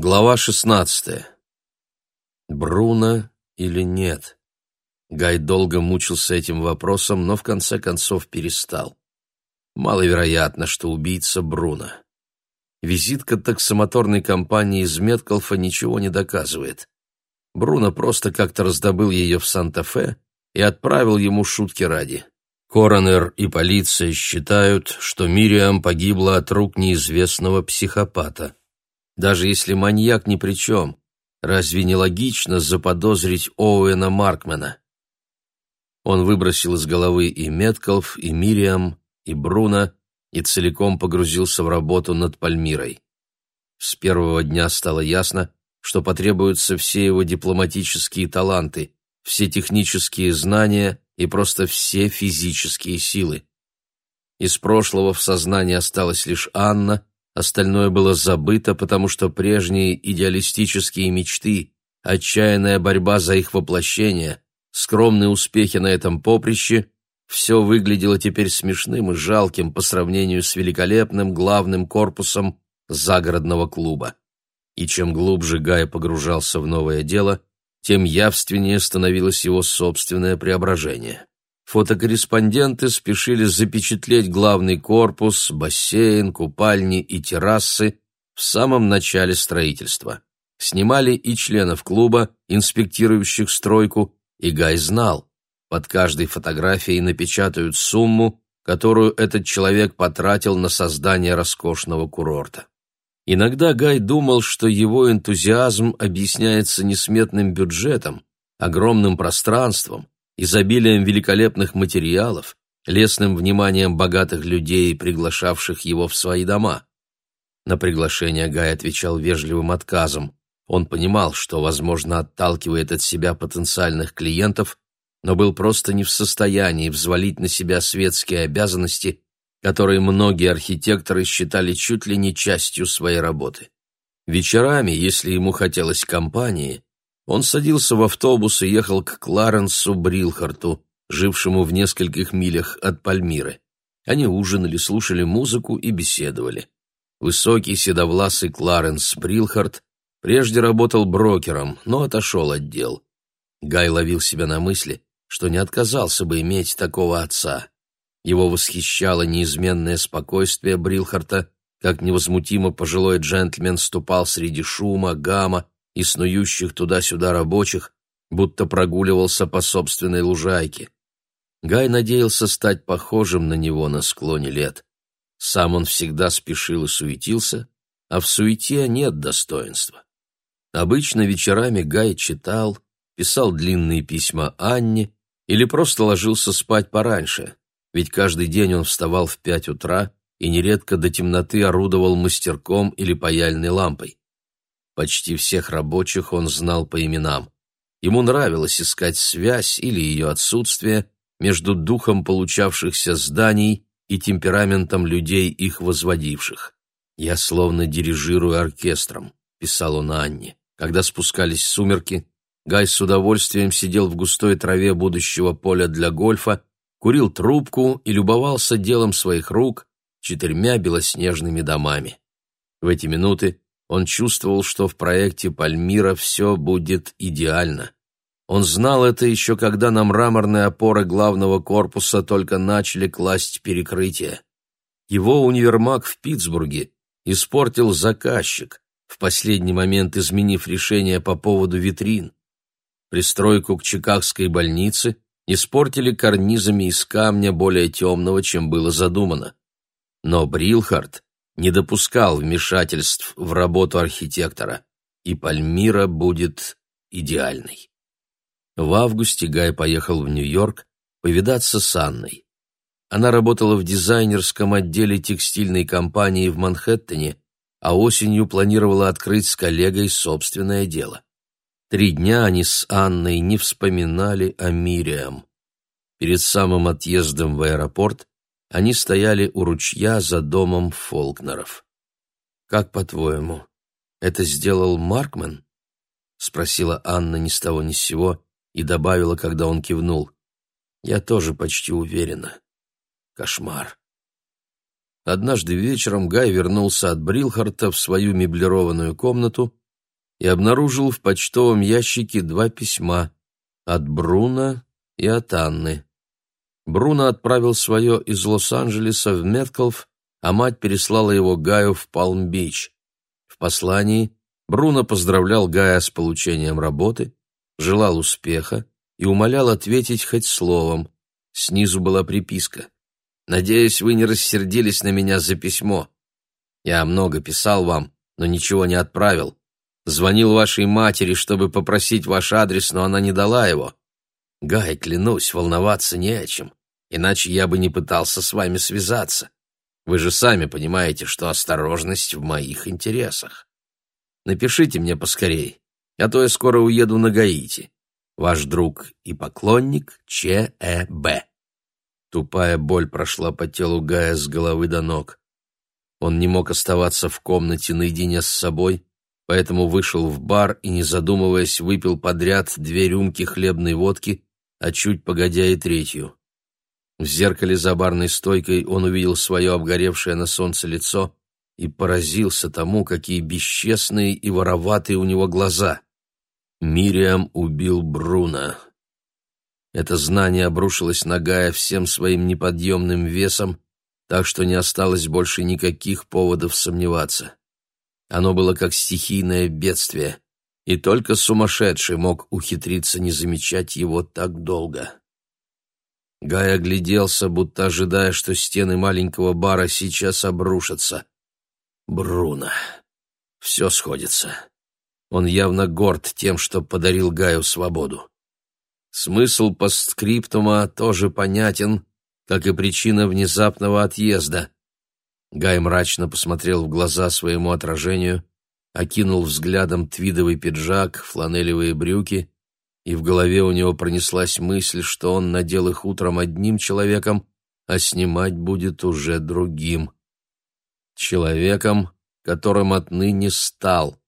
Глава шестнадцатая. Бруно или нет? Гай долго мучился этим вопросом, но в конце концов перестал. Маловероятно, что убийца Бруно. Визитка таксомоторной компании из Меткалфа ничего не доказывает. Бруно просто как-то раздобыл ее в Санта-Фе и отправил ему шутки ради. Коронер и полиция считают, что Мириам погибла от рук неизвестного психопата. Даже если маньяк ни при чем, разве не логично заподозрить Оуэна Маркмена? Он выбросил из головы и Меткалф, и Мириам, и Бруно, и целиком погрузился в работу над Пальмирой. С первого дня стало ясно, что потребуются все его дипломатические таланты, все технические знания и просто все физические силы. Из прошлого в сознании осталась лишь Анна, Остальное было забыто, потому что прежние идеалистические мечты, отчаянная борьба за их воплощение, скромные успехи на этом поприще — все выглядело теперь смешным и жалким по сравнению с великолепным главным корпусом загородного клуба. И чем глубже Гай погружался в новое дело, тем явственнее становилось его собственное преображение. Фотокорреспонденты спешили запечатлеть главный корпус, бассейн, купальни и террасы в самом начале строительства. Снимали и членов клуба, инспектирующих стройку, и Гай знал, под каждой фотографией напечатают сумму, которую этот человек потратил на создание роскошного курорта. Иногда Гай думал, что его энтузиазм объясняется несметным бюджетом, огромным пространством, изобилием великолепных материалов, лестным вниманием богатых людей, приглашавших его в свои дома. На приглашение Гай отвечал вежливым отказом. Он понимал, что, возможно, отталкивает от себя потенциальных клиентов, но был просто не в состоянии взвалить на себя светские обязанности, которые многие архитекторы считали чуть ли не частью своей работы. Вечерами, если ему хотелось компании, он садился в автобус и ехал к Кларенсу Брилхарту, жившему в нескольких милях от Пальмиры. Они ужинали, слушали музыку и беседовали. Высокий седовласый Кларенс Брилхарт прежде работал брокером, но отошел от дел. Гай ловил себя на мысли, что не отказался бы иметь такого отца. Его восхищало неизменное спокойствие Брилхарта, как невозмутимо пожилой джентльмен ступал среди шума, гамма и снующих туда-сюда рабочих, будто прогуливался по собственной лужайке. Гай надеялся стать похожим на него на склоне лет. Сам он всегда спешил и суетился, а в суете нет достоинства. Обычно вечерами Гай читал, писал длинные письма Анне или просто ложился спать пораньше, ведь каждый день он вставал в пять утра и нередко до темноты орудовал мастерком или паяльной лампой. Почти всех рабочих он знал по именам. Ему нравилось искать связь или ее отсутствие между духом получавшихся зданий и темпераментом людей, их возводивших. «Я словно дирижирую оркестром», — писал он Анне. Когда спускались сумерки, Гай с удовольствием сидел в густой траве будущего поля для гольфа, курил трубку и любовался делом своих рук четырьмя белоснежными домами. В эти минуты он чувствовал, что в проекте Пальмира все будет идеально. Он знал это еще когда на мраморные опоры главного корпуса только начали класть перекрытие. Его универмаг в Питтсбурге испортил заказчик, в последний момент изменив решение по поводу витрин. Пристройку к Чикагской больнице испортили карнизами из камня более темного, чем было задумано. Но Брилхард не допускал вмешательств в работу архитектора, и Пальмира будет идеальной. В августе Гай поехал в Нью-Йорк повидаться с Анной. Она работала в дизайнерском отделе текстильной компании в Манхэттене, а осенью планировала открыть с коллегой собственное дело. Три дня они с Анной не вспоминали о Мириам. Перед самым отъездом в аэропорт они стояли у ручья за домом Фолкнеров. «Как, по-твоему, это сделал Маркман?» — спросила Анна ни с того ни с сего и добавила, когда он кивнул. «Я тоже почти уверена. Кошмар». Однажды вечером Гай вернулся от Брилхарта в свою меблированную комнату и обнаружил в почтовом ящике два письма от Бруна и от Анны. Бруно отправил свое из Лос-Анджелеса в Меткалф, а мать переслала его Гаю в Палм-Бич. В послании Бруно поздравлял Гая с получением работы, желал успеха и умолял ответить хоть словом. Снизу была приписка. «Надеюсь, вы не рассердились на меня за письмо. Я много писал вам, но ничего не отправил. Звонил вашей матери, чтобы попросить ваш адрес, но она не дала его. Гай, клянусь, волноваться не о чем иначе я бы не пытался с вами связаться. Вы же сами понимаете, что осторожность в моих интересах. Напишите мне поскорей, а то я скоро уеду на Гаити. Ваш друг и поклонник Ч.Э.Б. Тупая боль прошла по телу Гая с головы до ног. Он не мог оставаться в комнате наедине с собой, поэтому вышел в бар и, не задумываясь, выпил подряд две рюмки хлебной водки, а чуть погодя и третью. В зеркале за барной стойкой он увидел свое обгоревшее на солнце лицо и поразился тому, какие бесчестные и вороватые у него глаза. Мириам убил Бруно. Это знание обрушилось на Гая всем своим неподъемным весом, так что не осталось больше никаких поводов сомневаться. Оно было как стихийное бедствие, и только сумасшедший мог ухитриться не замечать его так долго. Гай огляделся, будто ожидая, что стены маленького бара сейчас обрушатся. Бруно. Все сходится. Он явно горд тем, что подарил Гаю свободу. Смысл постскриптума тоже понятен, как и причина внезапного отъезда. Гай мрачно посмотрел в глаза своему отражению, окинул взглядом твидовый пиджак, фланелевые брюки и в голове у него пронеслась мысль, что он надел их утром одним человеком, а снимать будет уже другим. Человеком, которым отныне стал.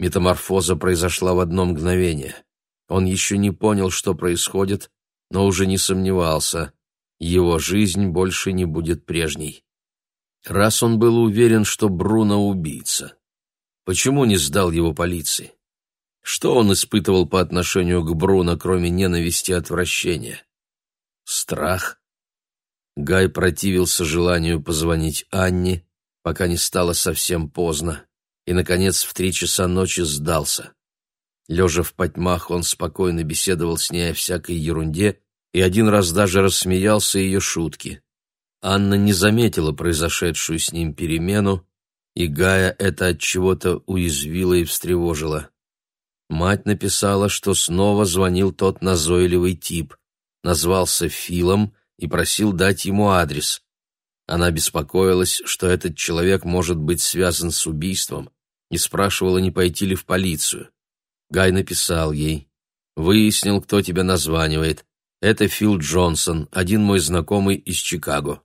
Метаморфоза произошла в одно мгновение. Он еще не понял, что происходит, но уже не сомневался. Его жизнь больше не будет прежней. Раз он был уверен, что Бруно убийца, почему не сдал его полиции? Что он испытывал по отношению к Бруно, кроме ненависти и отвращения? Страх? Гай противился желанию позвонить Анне, пока не стало совсем поздно, и, наконец, в три часа ночи сдался. Лежа в потьмах, он спокойно беседовал с ней о всякой ерунде и один раз даже рассмеялся ее шутки. Анна не заметила произошедшую с ним перемену, и Гая это от чего-то уязвило и встревожило. Мать написала, что снова звонил тот назойливый тип, назвался Филом и просил дать ему адрес. Она беспокоилась, что этот человек может быть связан с убийством, и спрашивала, не пойти ли в полицию. Гай написал ей. «Выяснил, кто тебя названивает. Это Фил Джонсон, один мой знакомый из Чикаго».